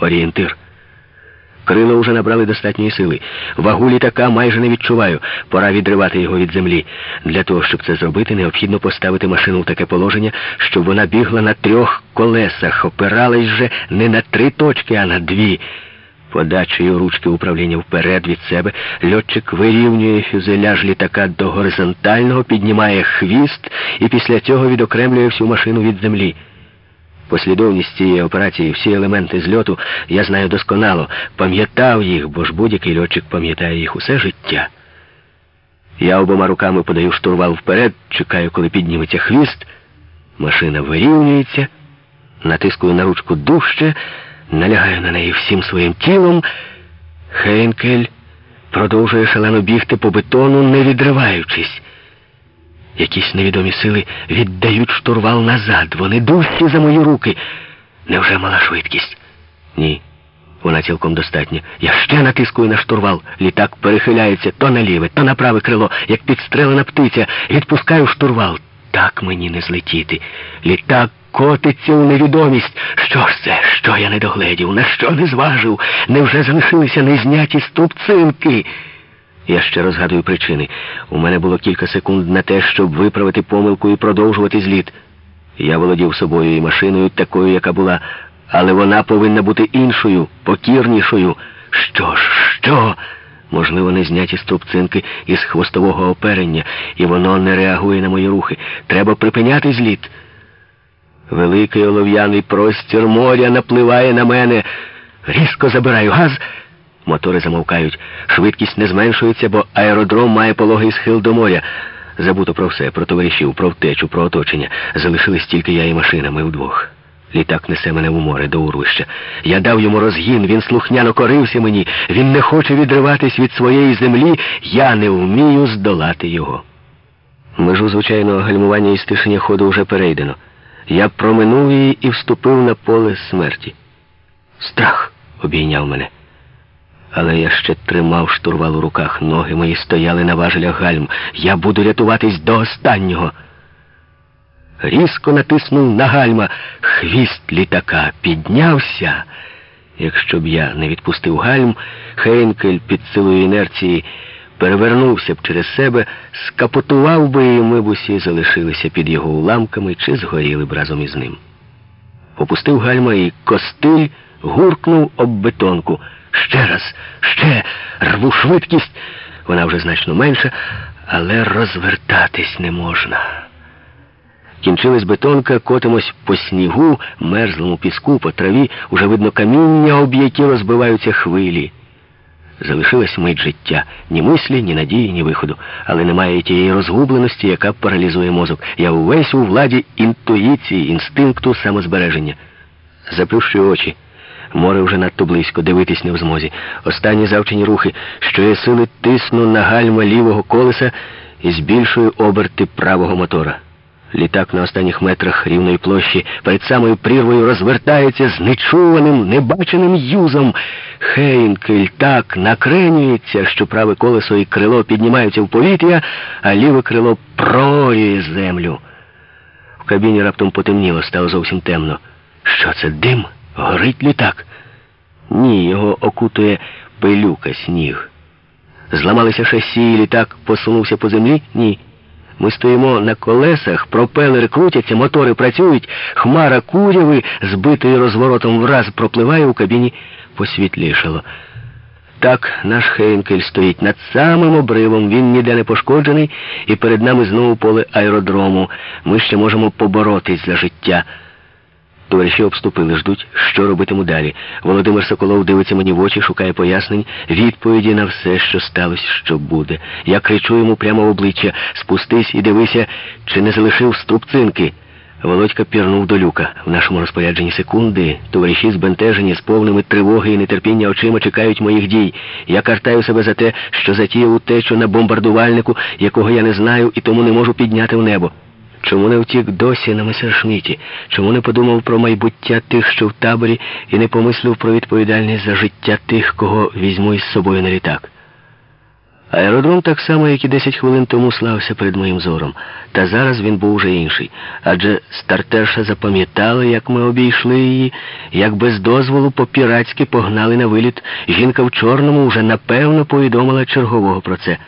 орієнтир. Крила уже набрали достатньої сили. Вагу літака майже не відчуваю. Пора відривати його від землі. Для того, щоб це зробити, необхідно поставити машину в таке положення, щоб вона бігла на трьох колесах, опиралась же не на три точки, а на дві. Подачею ручки управління вперед від себе льотчик вирівнює фюзеляж літака до горизонтального, піднімає хвіст і після цього відокремлює всю машину від землі. Послідовність цієї операції, всі елементи зльоту я знаю досконало, пам'ятав їх, бо ж будь-який льотчик пам'ятає їх усе життя. Я обома руками подаю штурвал вперед, чекаю, коли підніметься хвіст. Машина вирівнюється, натискую на ручку дужче, налягаю на неї всім своїм тілом. Хейнкель продовжує шалено бігти по бетону, не відриваючись. Якісь невідомі сили віддають штурвал назад. Вони дужчі за мої руки. Невже мала швидкість? Ні. Вона цілком достатня. Я ще натискую на штурвал. Літак перехиляється то на ліве, то на праве крило, як підстрелена птиця. Відпускаю штурвал. Так мені не злетіти. Літак котиться у невідомість. Що ж це? Що я не догледів? На що не зважив? Невже залишилися незняті струбцинки? Я ще розгадую причини. У мене було кілька секунд на те, щоб виправити помилку і продовжувати зліт. Я володів собою і машиною такою, яка була, але вона повинна бути іншою, покірнішою. Що ж, що? Можливо, не зняті струбцинки із хвостового оперення, і воно не реагує на мої рухи. Треба припиняти зліт. Великий олов'яний простір моря напливає на мене. Різко забираю газ. Мотори замовкають. Швидкість не зменшується, бо аеродром має пологий схил до моря. Забуто про все, про товаришів, про втечу, про оточення. Залишились тільки я і машина, ми вдвох. Літак несе мене в море до урвища. Я дав йому розгін, він слухняно корився мені, він не хоче відриватись від своєї землі, я не вмію здолати його. Межу звичайного гальмування і стишення ходу вже перейдено. Я проминув її і вступив на поле смерті. Страх обійняв мене. Але я ще тримав штурвал у руках, ноги мої стояли на важелях гальм. Я буду рятуватись до останнього. Різко натиснув на гальма. Хвіст літака піднявся. Якщо б я не відпустив гальм, Хейнкель під силою інерції перевернувся б через себе, скапотував би і ми б усі залишилися під його уламками чи згоріли б разом із ним. Опустив гальма і костиль гуркнув об бетонку. Ще раз, ще рву швидкість. Вона вже значно менша, але розвертатись не можна. Кінчилась бетонка, котимось по снігу, мерзлому піску, по траві, уже видно каміння, об які розбиваються хвилі. Залишилась мить життя. Ні мислі, ні надії, ні виходу. Але немає тієї розгубленості, яка паралізує мозок. Я увесь у владі інтуїції, інстинкту самозбереження. Заплющую очі. Море вже надто близько, дивитись не в змозі. Останні завчені рухи, що є сили, тисну на гальма лівого колеса і збільшую оберти правого мотора. Літак на останніх метрах рівної площі перед самою прірвою розвертається з нечуваним, небаченим юзом. Хейнкель так накренюється, що праве колесо і крило піднімаються в повітря, а ліве крило проює землю. В кабіні раптом потемніло, стало зовсім темно. Що це дим? Горить літак? Ні, його окутує пилюка сніг. Зламалися шасі, і літак посунувся по землі? Ні. Ми стоїмо на колесах, пропелери крутяться, мотори працюють, хмара куряви, збитою розворотом враз пропливає у кабіні, посвітлішало. Так, наш Хейнкель стоїть над самим обривом, він ніде не пошкоджений, і перед нами знову поле аеродрому. Ми ще можемо поборотись за життя. Товариші обступили, ждуть, що робитиму далі. Володимир Соколов дивиться мені в очі, шукає пояснень, відповіді на все, що сталося, що буде. Я кричу йому прямо в обличчя спустись і дивися, чи не залишив струбцинки. Володька пірнув до люка. В нашому розпорядженні секунди. Товариші збентежені, з повними тривоги і нетерпіння очима чекають моїх дій. Я картаю себе за те, що затіяв утечу на бомбардувальнику, якого я не знаю і тому не можу підняти в небо. Чому не втік досі на месершміті? Чому не подумав про майбуття тих, що в таборі, і не помислив про відповідальність за життя тих, кого візьму із собою на літак? Аеродром так само, як і 10 хвилин тому слався перед моїм зором. Та зараз він був уже інший. Адже стартерша запам'ятала, як ми обійшли її, як без дозволу по-піратськи погнали на виліт. Жінка в чорному вже напевно повідомила чергового про це.